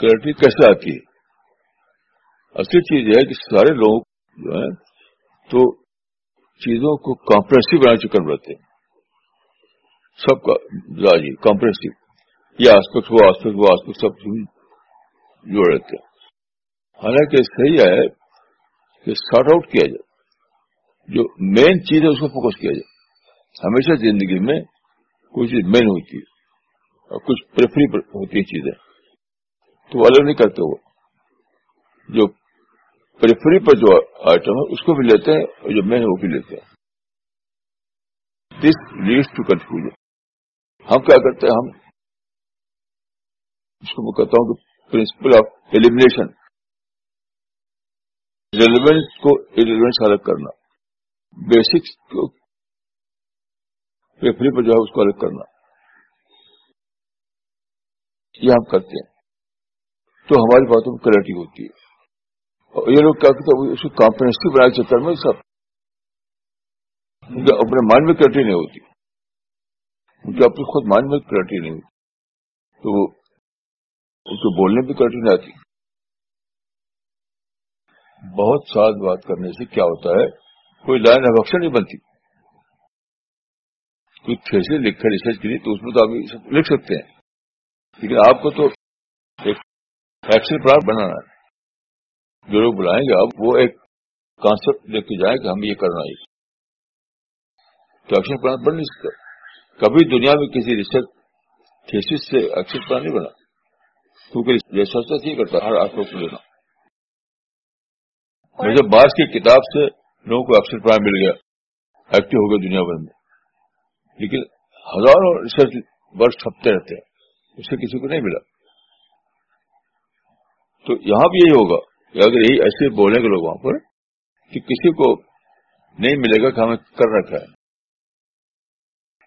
Clarity کیسے آتی ہے؟ اصلی چیز یہ ہے کہ سارے لوگ جو ہیں تو چیزوں کو کمپریسو بنانے چکر رہتے ہیں۔ سب کا جی کمپریسو یہ آسپیکٹ وہ آسپیکٹ وہ آسپیکٹ سب جوڑ رہتے ہیں۔ حالانکہ صحیح ہے کہ سارٹ آؤٹ کیا جائے۔ جو مین چیز ہے، اس کو فوکس کیا جائے۔ ہمیشہ زندگی میں کوئی چیز مین ہوتی ہے اور کچھ پریفری ہوتی ہے چیزیں۔ تو وہ الگ نہیں کرتے وہ۔ جو پریفری پر جو آئٹم ہے، اس کو بھی لیتے ہیں اور جو مین ہے وہ بھی لیتے ہیں۔ دس لیڈس ٹو کنفیوژن ہم کیا کرتے ہیں ہم؟ اس کو میں کہتا ہوں کہ پرنسپل آف ایلیمنیشن ریلیونٹ کو ایلیمنٹ الگ کرنا۔ بیسکس کو ریفری پر جو ہے اس کو الگ کرنا۔ یہ ہم کرتے ہیں۔ تو ہماری باتوں میں کلیئرٹی ہوتی ہے۔ اور یہ لوگ کیا کہتے ہیں؟ اس کو کمپرینسو بنانے چکر میں سب۔ اپنے مائنڈ میں کلیئرٹی نہیں ہوتی۔ ان اپنے خود مائنڈ میں کلیئرٹی نہیں ہوتی۔ تو ان کو بولنے بھی کلیئرٹی نہیں آتی۔ بہت سال بات کرنے سے کیا ہوتا ہے؟ کوئی لائن آف ایکشن نہیں بنتی۔ کوئی تھیسے لکھ کر ریسرچ کے لیے تو اس میں تو آپ لکھ سکتے ہیں۔ لیکن آپ کو تو ایک ایکشن پلان بنانا ہے۔ جو لوگ بلائیں گے آپ، وہ ایک کانسپٹ لے کے جائیں کہ ہم یہ کرنا ہے۔ تو ایکشن پلان بن نہیں سکتا۔ کبھی دنیا میں کسی ریسرچ تھیسس سے ایکشن پلان نہیں بنا۔ کیونکہ ریسرچ نہیں کرتا ہر آپ کو لینا۔ مجھے بعض کی کتاب سے لوگوں کو ایکشن پلان مل گیا ایکٹیو ہو گیا دنیا بھر میں۔ لیکن ہزاروں ریسرچ برس چھپتے رہتے ہیں۔ اس سے کسی کو نہیں ملا۔ تو یہاں بھی یہی ہوگا کہ اگر یہی ایسے بولیں گے لوگ وہاں پر کہ کسی کو نہیں ملے گا کہ ہمیں کر رکھا ہے۔